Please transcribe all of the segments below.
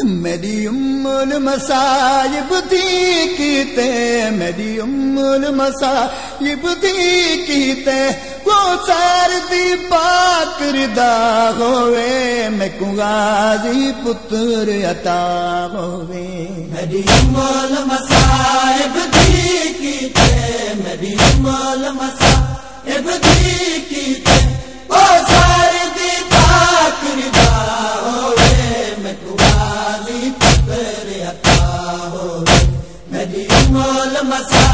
میری ام المصائب تھی کیتے میری ام المصائب تھی کیتے وہ سار دی پاک ردا ہوئے، میں کو غازی پتر عطا ہوئے۔ میری ام المصائب تھی کیتے میری ام المصائب تھی کیتے المصائب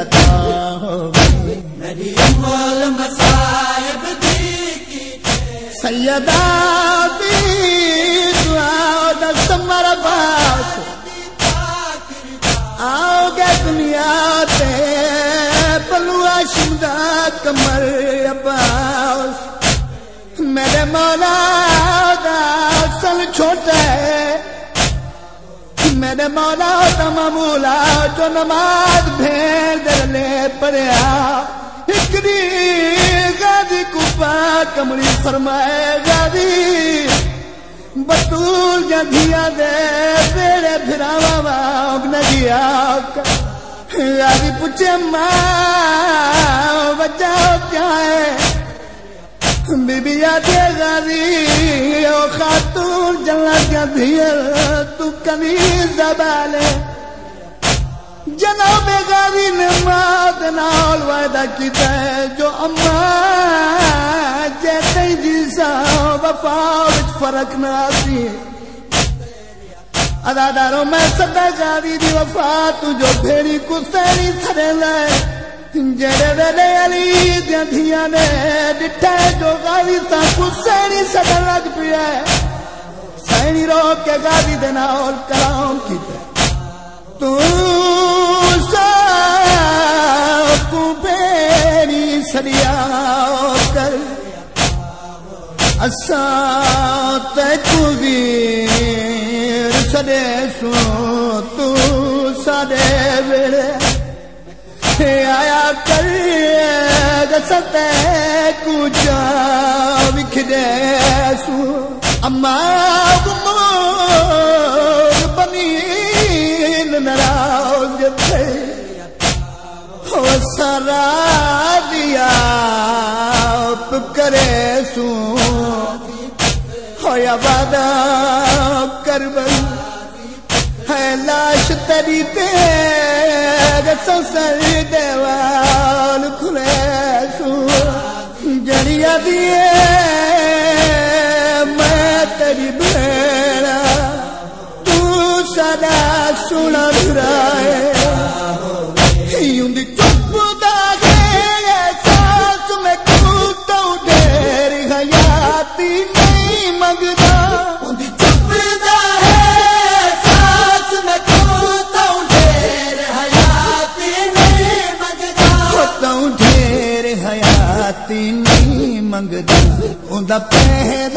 عطا ہوئے سیدہ دی دعا آؤ گے دنیا تے پلوا شمدا کمر عباس۔ میرے مولا میرے مولا دا معمولا جو نماز بھیڑ دل لے پڑیا اکری غازی کپا کمری فرمائے، غازی، بطول یا دھیا دے بیڑے پھراوا واگ نگیا غازی پوچھے، ماں بچاؤ کیا ہے؟ بی بی آدھے غازی، او خاتون جنت کا دھیر تو کمی زبالے جناب غازی نے مات نال وعدہ کیتا ہے، جو اماں جیتے جیسا وفا وچ فرق نہ آسی۔ اداداروں میں سدا غازی دی وفا، تو جو بھیڑی کو سیری تھڑے لائے جڑے ویلے علی دیاں دھیاں نے ڈٹھا جو غازی سا کو سیری لگ پیا ہے سینی رو کے غازی دے نال کلام کیتا ہے تو سب کو بیری سریا کر اساں تے کو ویر گستے کو جا سو۔ اما گمور بنی ناراض ہو سرا دیا کرے سو۔ ہویا وعدہ کربل ہے لاش تری تیرے سسر دیوال دیے میں تیری بھیڑا تو سدا سنا رائے پہر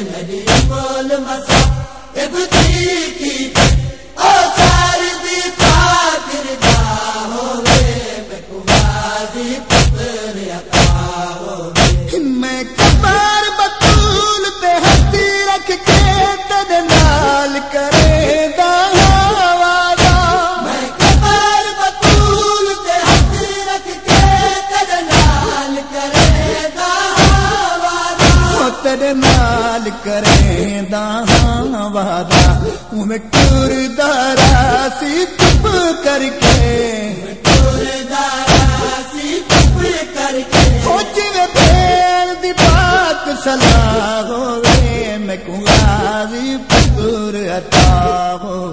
نبی داں والا مٹور دارا چپ کر کے مٹور دارا سی چپ کر کے سوچ میں دی بات سلا ہوئے میں کنگاری پتور ہو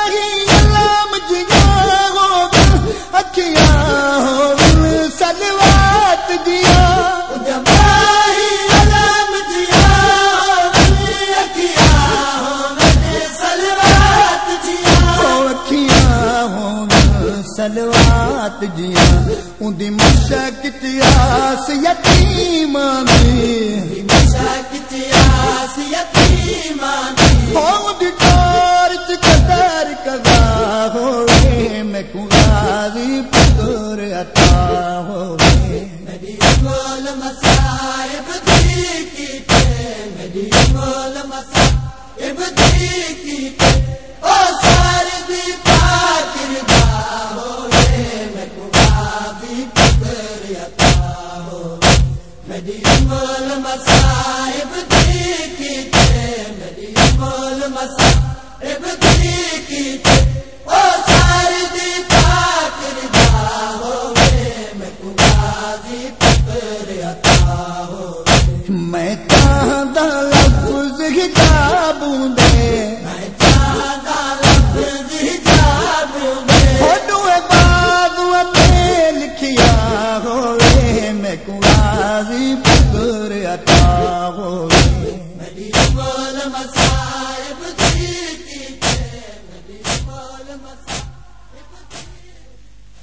سلوات جیا اندی مشکت آس یتیمانی مشکت آس یتیمانی ہوں دی